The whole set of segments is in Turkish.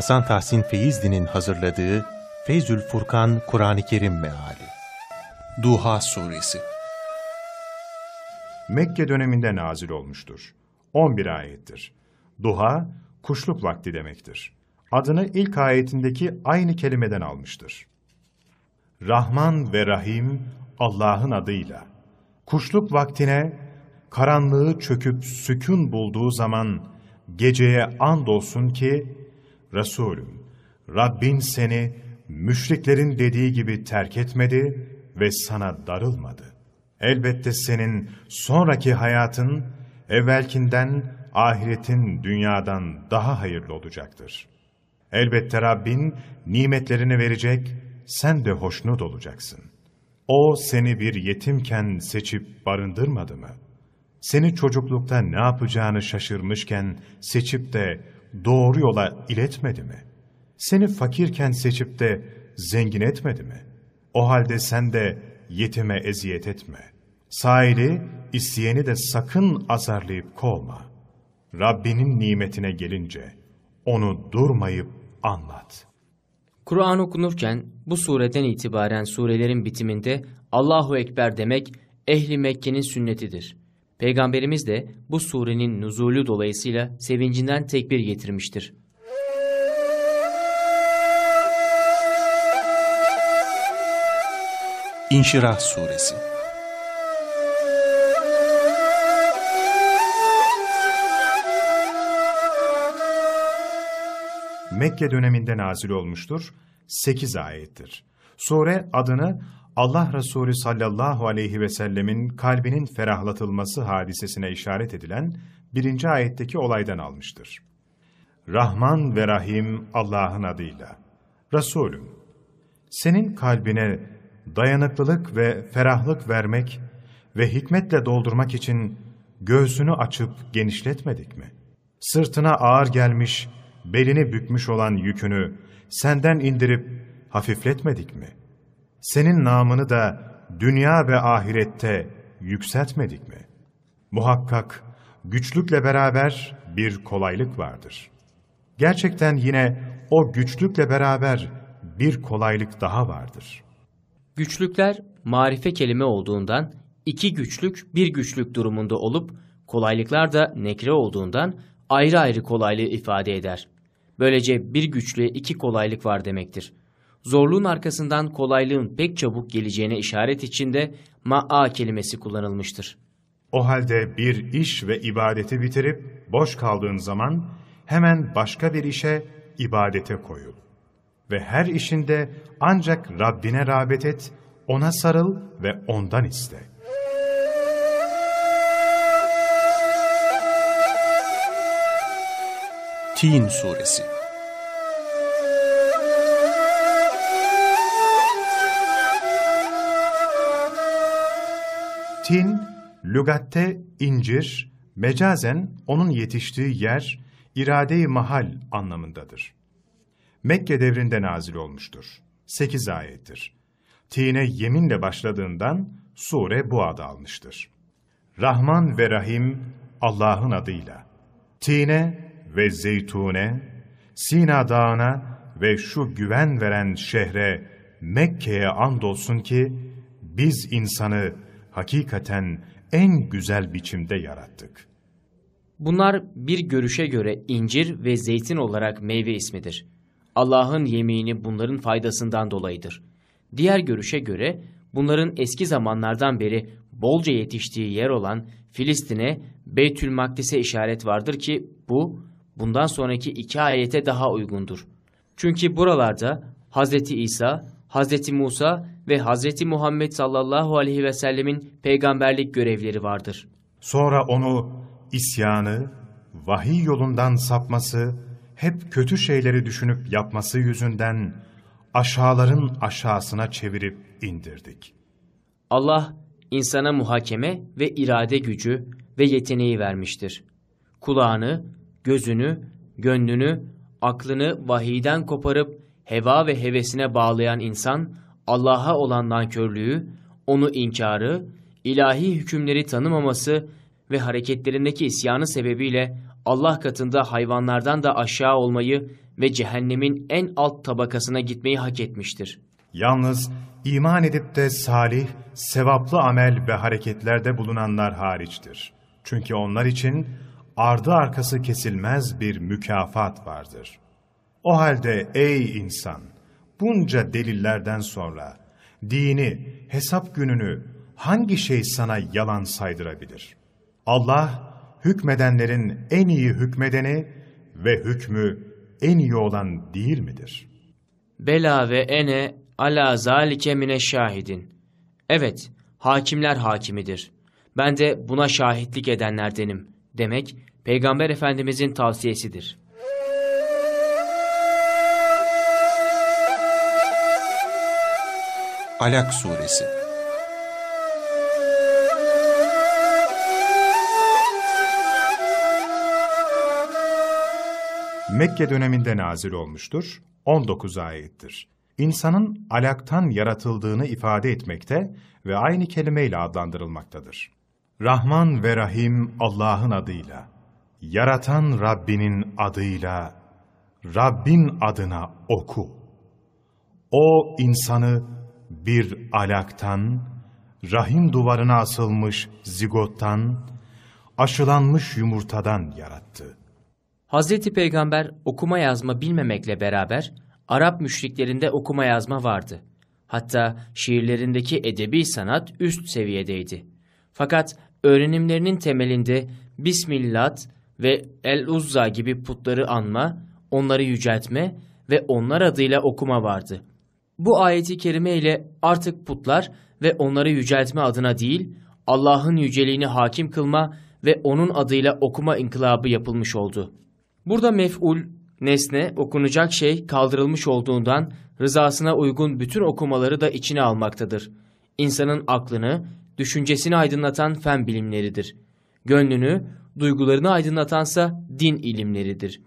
Hasan Tahsin Feyzli'nin hazırladığı Feyzül Furkan Kur'an-ı Kerim Meali Duha Suresi Mekke döneminde nazil olmuştur. 11 ayettir. Duha, kuşluk vakti demektir. Adını ilk ayetindeki aynı kelimeden almıştır. Rahman ve Rahim Allah'ın adıyla. Kuşluk vaktine, karanlığı çöküp sükun bulduğu zaman, geceye andolsun ki, Resulüm, Rabbin seni müşriklerin dediği gibi terk etmedi ve sana darılmadı. Elbette senin sonraki hayatın, evvelkinden, ahiretin dünyadan daha hayırlı olacaktır. Elbette Rabbin nimetlerini verecek, sen de hoşnut olacaksın. O seni bir yetimken seçip barındırmadı mı? Seni çocuklukta ne yapacağını şaşırmışken seçip de doğru yola iletmedi mi? Seni fakirken seçip de zengin etmedi mi? O halde sen de yetime eziyet etme. Sahili, isteyeni de sakın azarlayıp kovma. Rabbinin nimetine gelince onu durmayıp anlat. Kur'an okunurken bu sureden itibaren surelerin bitiminde Allahu Ekber demek ehli Mekke'nin sünnetidir. Peygamberimiz de bu surenin nuzulü dolayısıyla sevincinden tekbir getirmiştir. İnşirah Suresi Mekke döneminde nazil olmuştur. 8 ayettir. Sure adını Allah Resulü sallallahu aleyhi ve sellemin kalbinin ferahlatılması hadisesine işaret edilen birinci ayetteki olaydan almıştır. Rahman ve Rahim Allah'ın adıyla. Resulüm, senin kalbine dayanıklılık ve ferahlık vermek ve hikmetle doldurmak için göğsünü açıp genişletmedik mi? Sırtına ağır gelmiş, belini bükmüş olan yükünü senden indirip hafifletmedik mi? Senin namını da dünya ve ahirette yükseltmedik mi? Muhakkak güçlükle beraber bir kolaylık vardır. Gerçekten yine o güçlükle beraber bir kolaylık daha vardır. Güçlükler marife kelime olduğundan iki güçlük bir güçlük durumunda olup kolaylıklar da nekre olduğundan ayrı ayrı kolaylığı ifade eder. Böylece bir güçlüğe iki kolaylık var demektir. Zorluğun arkasından kolaylığın pek çabuk geleceğine işaret içinde ma'a kelimesi kullanılmıştır. O halde bir iş ve ibadeti bitirip boş kaldığın zaman hemen başka bir işe, ibadete koyul. Ve her işinde ancak Rabbine rağbet et, ona sarıl ve ondan iste. Tin Suresi Tin, lügatte incir, mecazen onun yetiştiği yer, irade-i mahal anlamındadır. Mekke devrinde nazil olmuştur. 8 ayettir. Tine yeminle başladığından sure bu adı almıştır. Rahman ve Rahim Allah'ın adıyla. Tine ve zeytune, Sina dağına ve şu güven veren şehre Mekke'ye andolsun ki biz insanı hakikaten en güzel biçimde yarattık. Bunlar bir görüşe göre incir ve zeytin olarak meyve ismidir. Allah'ın yemini bunların faydasından dolayıdır. Diğer görüşe göre bunların eski zamanlardan beri bolca yetiştiği yer olan Filistin'e Beytül Makdis'e işaret vardır ki bu bundan sonraki iki ayete daha uygundur. Çünkü buralarda Hz. İsa, Hz. Musa ve Hz. Muhammed sallallahu aleyhi ve sellemin peygamberlik görevleri vardır. Sonra onu isyanı, vahiy yolundan sapması, hep kötü şeyleri düşünüp yapması yüzünden aşağıların aşağısına çevirip indirdik. Allah insana muhakeme ve irade gücü ve yeteneği vermiştir. Kulağını, gözünü, gönlünü, aklını vahiyden koparıp heva ve hevesine bağlayan insan, Allah'a olan nankörlüğü, onu inkarı, ilahi hükümleri tanımaması ve hareketlerindeki isyanı sebebiyle Allah katında hayvanlardan da aşağı olmayı ve cehennemin en alt tabakasına gitmeyi hak etmiştir. Yalnız iman edip de salih, sevaplı amel ve hareketlerde bulunanlar hariçtir. Çünkü onlar için ardı arkası kesilmez bir mükafat vardır. O halde ey insan, bunca delillerden sonra dini, hesap gününü hangi şey sana yalan saydırabilir? Allah, hükmedenlerin en iyi hükmedeni ve hükmü en iyi olan değil midir? Bela ve ene ala zalike mine şahidin. Evet, hakimler hakimidir. Ben de buna şahitlik edenlerdenim. Demek Peygamber Efendimizin tavsiyesidir. Alak Suresi Mekke döneminde nazil olmuştur, 19 ayettir. İnsanın alaktan yaratıldığını ifade etmekte ve aynı kelimeyle adlandırılmaktadır. Rahman ve Rahim Allah'ın adıyla, yaratan Rabbinin adıyla, Rabbin adına oku. O insanı bir alaktan, rahim duvarına asılmış zigottan, aşılanmış yumurtadan yarattı. Hazreti Peygamber okuma yazma bilmemekle beraber Arap müşriklerinde okuma yazma vardı. Hatta şiirlerindeki edebi sanat üst seviyedeydi. Fakat öğrenimlerinin temelinde Bismillah ve El-Uzza gibi putları anma, onları yüceltme ve onlar adıyla okuma vardı. Bu ayeti kerime ile artık putlar ve onları yüceltme adına değil, Allah'ın yüceliğini hakim kılma ve onun adıyla okuma inkılabı yapılmış oldu. Burada mef'ul, nesne, okunacak şey kaldırılmış olduğundan rızasına uygun bütün okumaları da içine almaktadır. İnsanın aklını, düşüncesini aydınlatan fen bilimleridir. Gönlünü, duygularını aydınlatansa din ilimleridir.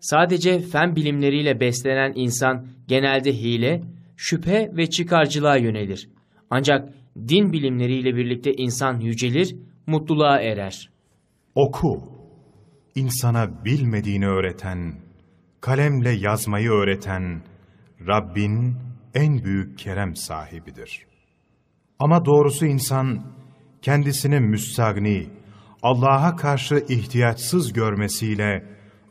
Sadece fen bilimleriyle beslenen insan genelde hile, şüphe ve çıkarcılığa yönelir. Ancak din bilimleriyle birlikte insan yücelir, mutluluğa erer. Oku. İnsana bilmediğini öğreten, kalemle yazmayı öğreten Rabbin en büyük kerem sahibidir. Ama doğrusu insan kendisini müstagni, Allah'a karşı ihtiyaçsız görmesiyle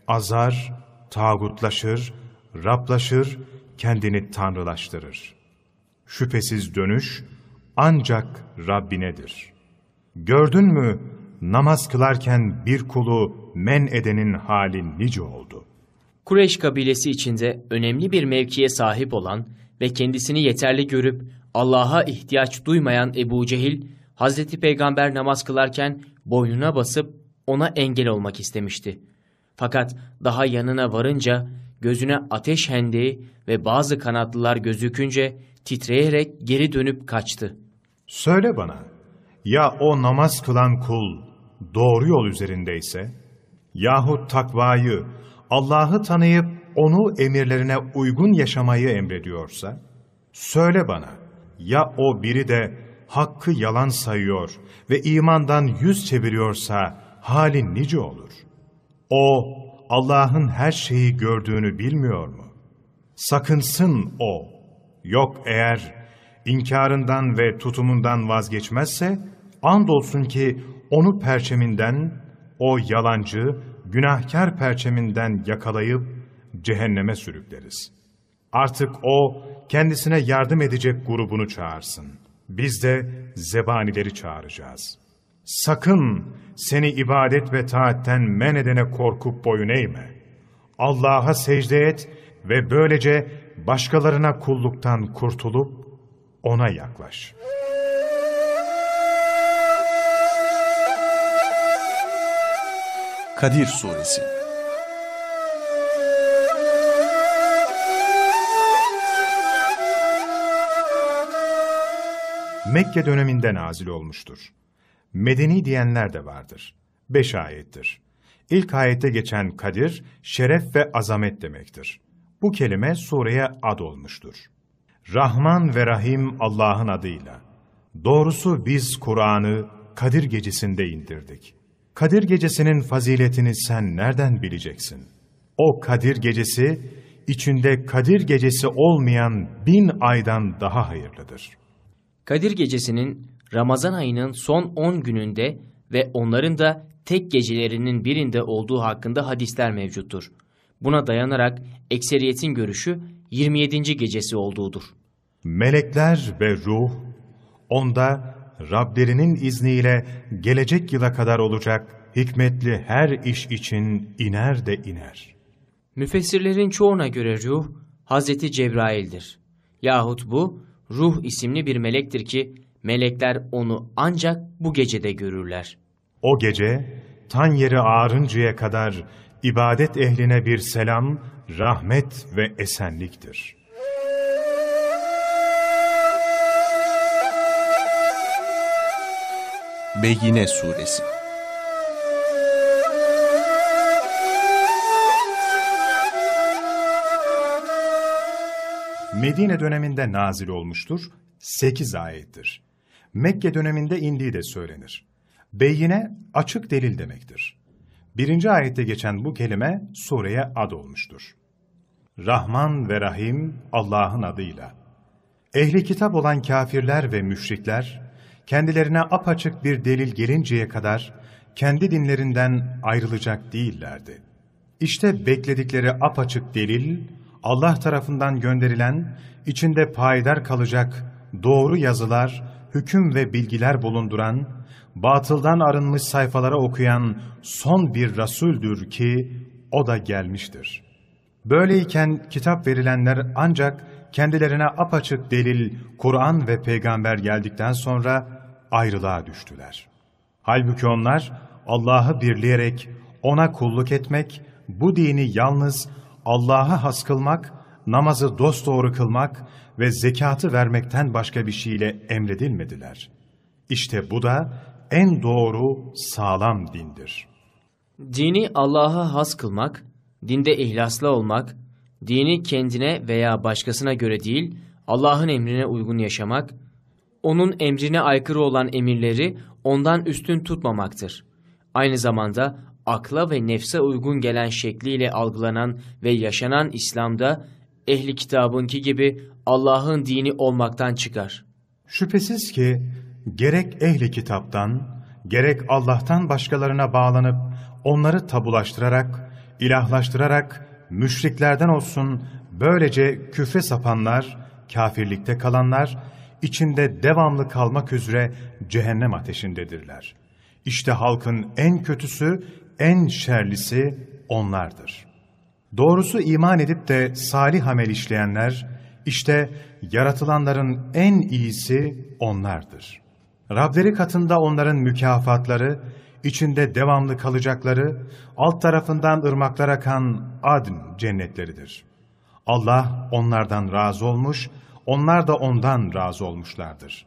azar, tağutlaşır, Rablaşır, kendini tanrılaştırır. Şüphesiz dönüş ancak Rabbinedir. Gördün mü namaz kılarken bir kulu men edenin hali nice oldu. Kureyş kabilesi içinde önemli bir mevkiye sahip olan ve kendisini yeterli görüp Allah'a ihtiyaç duymayan Ebu Cehil, Hazreti Peygamber namaz kılarken boynuna basıp ona engel olmak istemişti. Fakat daha yanına varınca gözüne ateş hendeği ve bazı kanatlılar gözükünce titreyerek geri dönüp kaçtı. Söyle bana, ya o namaz kılan kul doğru yol üzerindeyse, yahut takvayı, Allah'ı tanıyıp onu emirlerine uygun yaşamayı emrediyorsa, söyle bana, ya o biri de hakkı yalan sayıyor ve imandan yüz çeviriyorsa hali nice olur? O, Allah'ın her şeyi gördüğünü bilmiyor mu? Sakınsın o. Yok eğer inkarından ve tutumundan vazgeçmezse, andolsun ki onu perçeminden, o yalancı, günahkar perçeminden yakalayıp cehenneme sürükleriz. Artık o kendisine yardım edecek grubunu çağırsın. Biz de zebanileri çağıracağız. Sakın seni ibadet ve taatten men edene korkup boyun eğme. Allah'a secde et ve böylece başkalarına kulluktan kurtulup ona yaklaş. Kadir Suresi Mekke döneminde nazil olmuştur. Medeni diyenler de vardır. Beş ayettir. İlk ayette geçen Kadir, şeref ve azamet demektir. Bu kelime sureye ad olmuştur. Rahman ve Rahim Allah'ın adıyla. Doğrusu biz Kur'an'ı Kadir gecesinde indirdik. Kadir gecesinin faziletini sen nereden bileceksin? O Kadir gecesi içinde Kadir gecesi olmayan bin aydan daha hayırlıdır. Kadir gecesinin Ramazan ayının son 10 gününde ve onların da tek gecelerinin birinde olduğu hakkında hadisler mevcuttur. Buna dayanarak ekseriyetin görüşü 27. gecesi olduğudur. Melekler ve ruh, onda Rablerinin izniyle gelecek yıla kadar olacak hikmetli her iş için iner de iner. Müfessirlerin çoğuna göre ruh, Hazreti Cebrail'dir. Yahut bu, ruh isimli bir melektir ki, melekler onu ancak bu gecede görürler. O gece, tan yeri ağarıncaya kadar ibadet ehline bir selam, rahmet ve esenliktir. Beyyine Suresi Medine döneminde nazil olmuştur, 8 ayettir. Mekke döneminde indiği de söylenir. Beyine açık delil demektir. Birinci ayette geçen bu kelime sureye ad olmuştur. Rahman ve Rahim Allah'ın adıyla. Ehli kitap olan kafirler ve müşrikler, kendilerine apaçık bir delil gelinceye kadar kendi dinlerinden ayrılacak değillerdi. İşte bekledikleri apaçık delil, Allah tarafından gönderilen, içinde payidar kalacak doğru yazılar, hüküm ve bilgiler bulunduran, batıldan arınmış sayfalara okuyan son bir Rasuldür ki o da gelmiştir. Böyleyken kitap verilenler ancak kendilerine apaçık delil, Kur'an ve peygamber geldikten sonra ayrılığa düştüler. Halbuki onlar Allah'ı birleyerek ona kulluk etmek, bu dini yalnız Allah'a has kılmak, namazı dosdoğru kılmak ve zekatı vermekten başka bir şeyle emredilmediler. İşte bu da en doğru, sağlam dindir. Dini Allah'a has kılmak, dinde ihlaslı olmak, dini kendine veya başkasına göre değil, Allah'ın emrine uygun yaşamak, onun emrine aykırı olan emirleri ondan üstün tutmamaktır. Aynı zamanda akla ve nefse uygun gelen şekliyle algılanan ve yaşanan İslam'da ehli kitabınki gibi Allah'ın dini olmaktan çıkar. Şüphesiz ki gerek ehli kitaptan, gerek Allah'tan başkalarına bağlanıp onları tabulaştırarak, ilahlaştırarak müşriklerden olsun böylece küfre sapanlar, kafirlikte kalanlar, içinde devamlı kalmak üzere cehennem ateşindedirler. İşte halkın en kötüsü en şerlisi onlardır. Doğrusu iman edip de salih amel işleyenler, işte yaratılanların en iyisi onlardır. Rableri katında onların mükafatları, içinde devamlı kalacakları, alt tarafından ırmaklar akan adn cennetleridir. Allah onlardan razı olmuş, onlar da ondan razı olmuşlardır.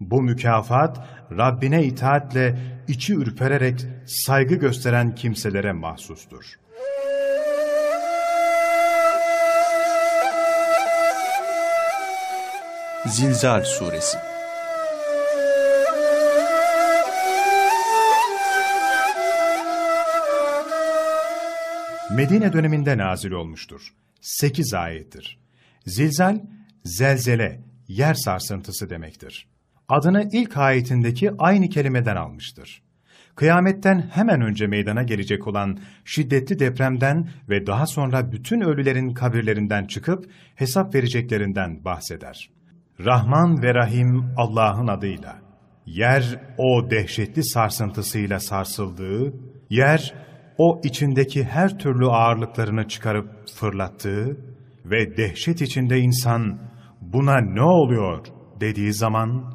Bu mükafat Rabbine itaatle içi ürpererek saygı gösteren kimselere mahsustur. Zilzal Suresi Medine döneminde nazil olmuştur. 8 ayettir. Zilzal, zelzele, yer sarsıntısı demektir adını ilk ayetindeki aynı kelimeden almıştır. Kıyametten hemen önce meydana gelecek olan şiddetli depremden ve daha sonra bütün ölülerin kabirlerinden çıkıp hesap vereceklerinden bahseder. Rahman ve Rahim Allah'ın adıyla. Yer o dehşetli sarsıntısıyla sarsıldığı, yer o içindeki her türlü ağırlıklarını çıkarıp fırlattığı ve dehşet içinde insan buna ne oluyor dediği zaman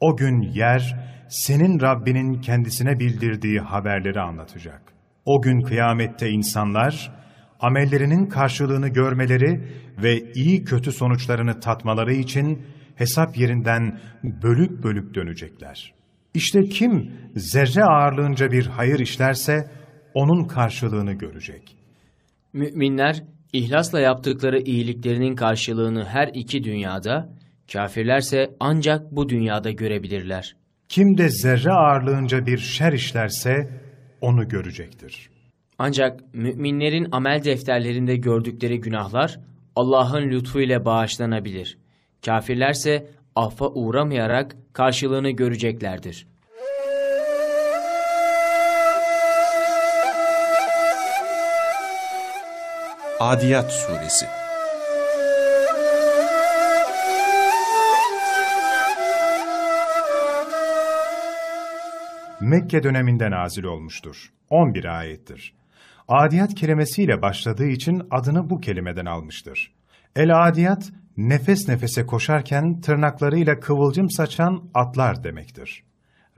o gün yer, senin Rabbinin kendisine bildirdiği haberleri anlatacak. O gün kıyamette insanlar, amellerinin karşılığını görmeleri ve iyi kötü sonuçlarını tatmaları için hesap yerinden bölük bölük dönecekler. İşte kim zerre ağırlığınca bir hayır işlerse, onun karşılığını görecek. Müminler, ihlasla yaptıkları iyiliklerinin karşılığını her iki dünyada, Kafirlerse ancak bu dünyada görebilirler. Kim de zerre ağırlığınca bir şer işlerse onu görecektir. Ancak müminlerin amel defterlerinde gördükleri günahlar Allah'ın lütfuyla bağışlanabilir. Kafirlerse affa uğramayarak karşılığını göreceklerdir. Adiyat Suresi Mekke döneminde nazil olmuştur. 11 ayettir. Adiyat kelimesiyle başladığı için adını bu kelimeden almıştır. El-adiyat, nefes nefese koşarken tırnaklarıyla kıvılcım saçan atlar demektir.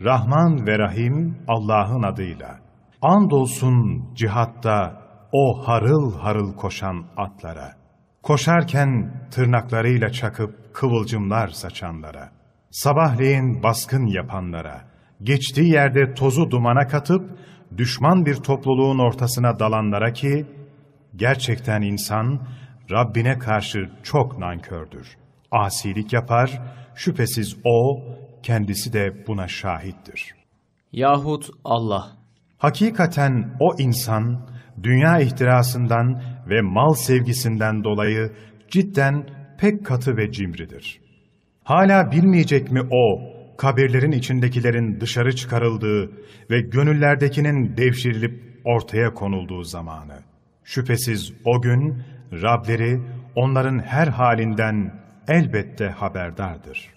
Rahman ve Rahim Allah'ın adıyla. Andolsun cihatta o harıl harıl koşan atlara. Koşarken tırnaklarıyla çakıp kıvılcımlar saçanlara. Sabahleyin baskın yapanlara. Geçtiği yerde tozu dumana katıp düşman bir topluluğun ortasına dalanlara ki, gerçekten insan Rabbine karşı çok nankördür. Asilik yapar, şüphesiz O, kendisi de buna şahittir. Yahut Allah. Hakikaten o insan, dünya ihtirasından ve mal sevgisinden dolayı cidden pek katı ve cimridir. Hala bilmeyecek mi o, kabirlerin içindekilerin dışarı çıkarıldığı ve gönüllerdekinin devşirilip ortaya konulduğu zamanı. Şüphesiz o gün Rableri onların her halinden elbette haberdardır.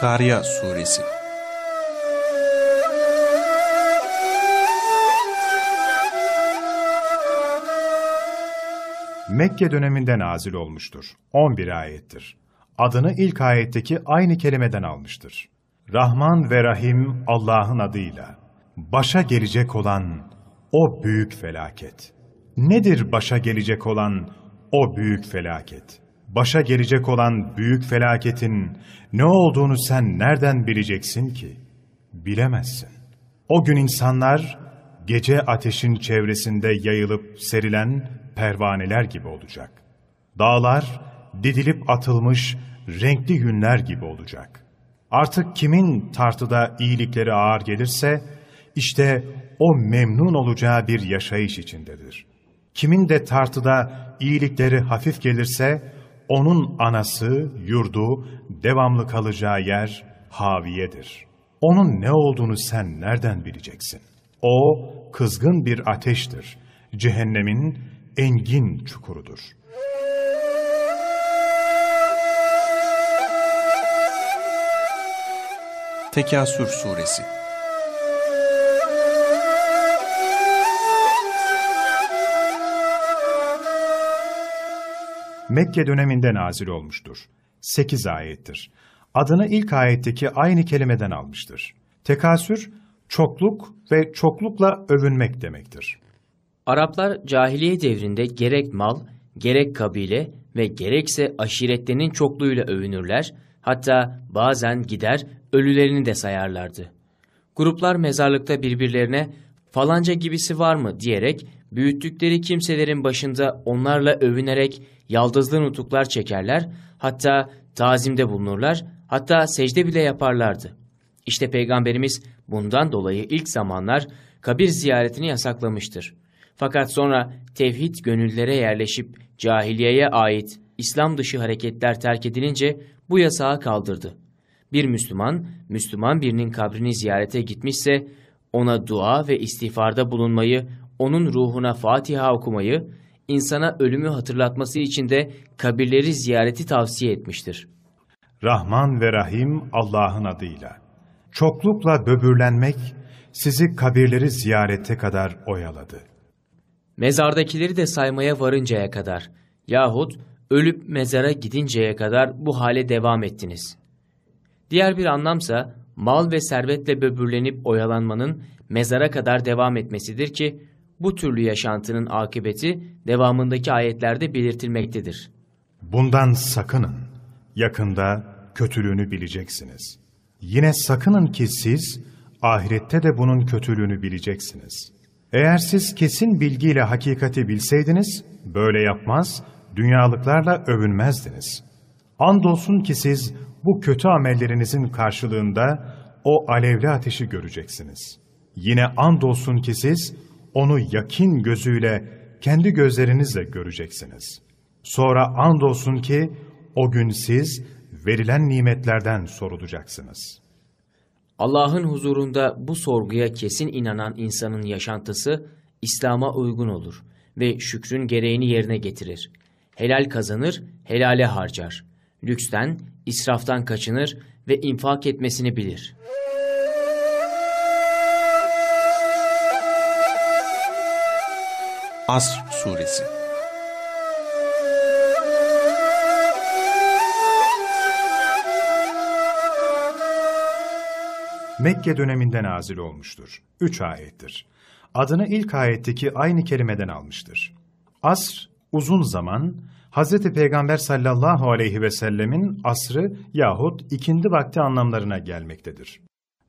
Kariya Suresi Mekke döneminde nazil olmuştur. 11 ayettir. Adını ilk ayetteki aynı kelimeden almıştır. Rahman ve Rahim Allah'ın adıyla. Başa gelecek olan o büyük felaket. Nedir başa gelecek olan o büyük felaket? Başa gelecek olan büyük felaketin ne olduğunu sen nereden bileceksin ki? Bilemezsin. O gün insanlar gece ateşin çevresinde yayılıp serilen pervaneler gibi olacak. Dağlar didilip atılmış renkli yünler gibi olacak. Artık kimin tartıda iyilikleri ağır gelirse, işte o memnun olacağı bir yaşayış içindedir. Kimin de tartıda iyilikleri hafif gelirse, onun anası, yurdu, devamlı kalacağı yer haviyedir. Onun ne olduğunu sen nereden bileceksin? O kızgın bir ateştir. Cehennemin engin çukurudur. Tekasür Suresi Mekke döneminde nazil olmuştur. 8 ayettir. Adını ilk ayetteki aynı kelimeden almıştır. Tekasür, çokluk ve çoklukla övünmek demektir. Araplar cahiliye devrinde gerek mal, gerek kabile ve gerekse aşiretlerinin çokluğuyla övünürler, hatta bazen gider ölülerini de sayarlardı. Gruplar mezarlıkta birbirlerine falanca gibisi var mı diyerek büyüttükleri kimselerin başında onlarla övünerek yaldızlı nutuklar çekerler, hatta tazimde bulunurlar, hatta secde bile yaparlardı. İşte Peygamberimiz bundan dolayı ilk zamanlar kabir ziyaretini yasaklamıştır. Fakat sonra tevhid gönüllere yerleşip cahiliyeye ait İslam dışı hareketler terk edilince bu yasağı kaldırdı. Bir Müslüman, Müslüman birinin kabrini ziyarete gitmişse ona dua ve istiğfarda bulunmayı, onun ruhuna Fatiha okumayı, insana ölümü hatırlatması için de kabirleri ziyareti tavsiye etmiştir. Rahman ve Rahim Allah'ın adıyla. Çoklukla böbürlenmek sizi kabirleri ziyarete kadar oyaladı. Mezardakileri de saymaya varıncaya kadar yahut ölüp mezara gidinceye kadar bu hale devam ettiniz. Diğer bir anlamsa mal ve servetle böbürlenip oyalanmanın mezara kadar devam etmesidir ki bu türlü yaşantının akıbeti devamındaki ayetlerde belirtilmektedir. Bundan sakının. Yakında kötülüğünü bileceksiniz. Yine sakının ki siz ahirette de bunun kötülüğünü bileceksiniz. Eğer siz kesin bilgiyle hakikati bilseydiniz, böyle yapmaz, dünyalıklarla övünmezdiniz. Andolsun ki siz bu kötü amellerinizin karşılığında o alevli ateşi göreceksiniz. Yine andolsun ki siz onu yakin gözüyle kendi gözlerinizle göreceksiniz. Sonra andolsun ki o gün siz verilen nimetlerden sorulacaksınız. Allah'ın huzurunda bu sorguya kesin inanan insanın yaşantısı İslam'a uygun olur ve şükrün gereğini yerine getirir. Helal kazanır, helale harcar. Lüksten, israftan kaçınır ve infak etmesini bilir. Asr Suresi Mekke döneminde nazil olmuştur. Üç ayettir. Adını ilk ayetteki aynı kelimeden almıştır. Asr, uzun zaman, Hz. Peygamber sallallahu aleyhi ve sellemin asrı yahut ikindi vakti anlamlarına gelmektedir.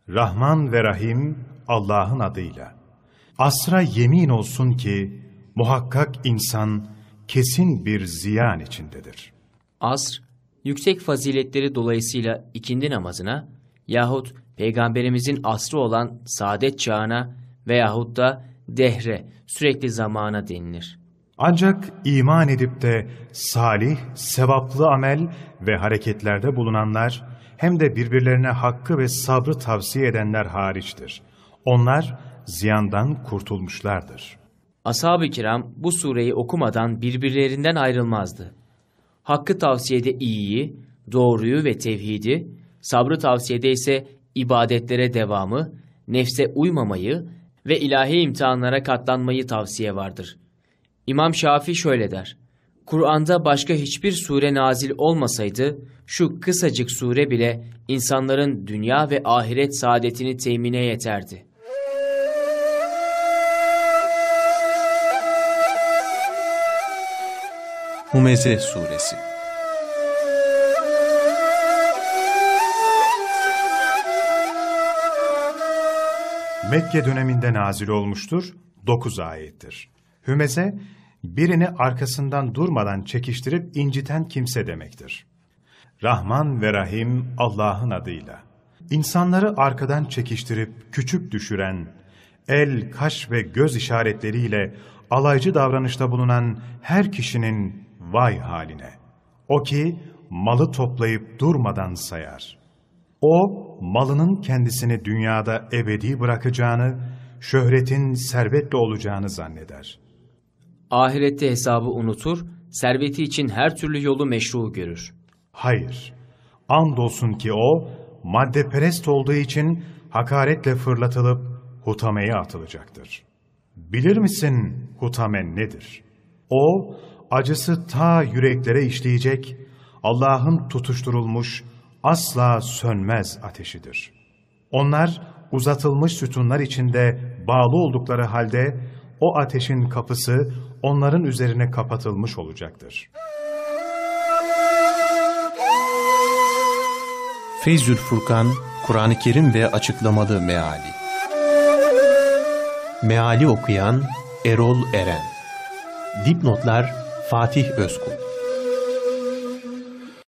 Rahman ve Rahim Allah'ın adıyla. Asra yemin olsun ki muhakkak insan kesin bir ziyan içindedir. Asr, yüksek faziletleri dolayısıyla ikindi namazına yahut Peygamberimizin asrı olan saadet çağına veyahut da dehre, sürekli zamana denilir. Ancak iman edip de salih, sevaplı amel ve hareketlerde bulunanlar hem de birbirlerine hakkı ve sabrı tavsiye edenler hariçtir. Onlar ziyandan kurtulmuşlardır. Ashab-ı kiram bu sureyi okumadan birbirlerinden ayrılmazdı. Hakkı tavsiyede iyiyi, doğruyu ve tevhidi, sabrı tavsiyede ise ibadetlere devamı, nefse uymamayı ve ilahi imtihanlara katlanmayı tavsiye vardır. İmam Şafii şöyle der. Kur'an'da başka hiçbir sure nazil olmasaydı, şu kısacık sure bile insanların dünya ve ahiret saadetini temine yeterdi. Humeze Suresi Mekke döneminde nazil olmuştur, 9 ayettir. Hümeze, birini arkasından durmadan çekiştirip inciten kimse demektir. Rahman ve Rahim Allah'ın adıyla. İnsanları arkadan çekiştirip küçük düşüren, el, kaş ve göz işaretleriyle alaycı davranışta bulunan her kişinin vay haline. O ki malı toplayıp durmadan sayar. O malının kendisini dünyada ebedi bırakacağını, şöhretin servetle olacağını zanneder. Ahirette hesabı unutur, serveti için her türlü yolu meşru görür. Hayır, andolsun ki o, maddeperest olduğu için hakaretle fırlatılıp hutameye atılacaktır. Bilir misin hutame nedir? O, acısı ta yüreklere işleyecek, Allah'ın tutuşturulmuş, asla sönmez ateşidir. Onlar uzatılmış sütunlar içinde bağlı oldukları halde o ateşin kapısı onların üzerine kapatılmış olacaktır. Feyzül Furkan, Kur'an-ı Kerim ve açıklamalı meali. Meali okuyan Erol Eren. Dipnotlar Fatih Özkul.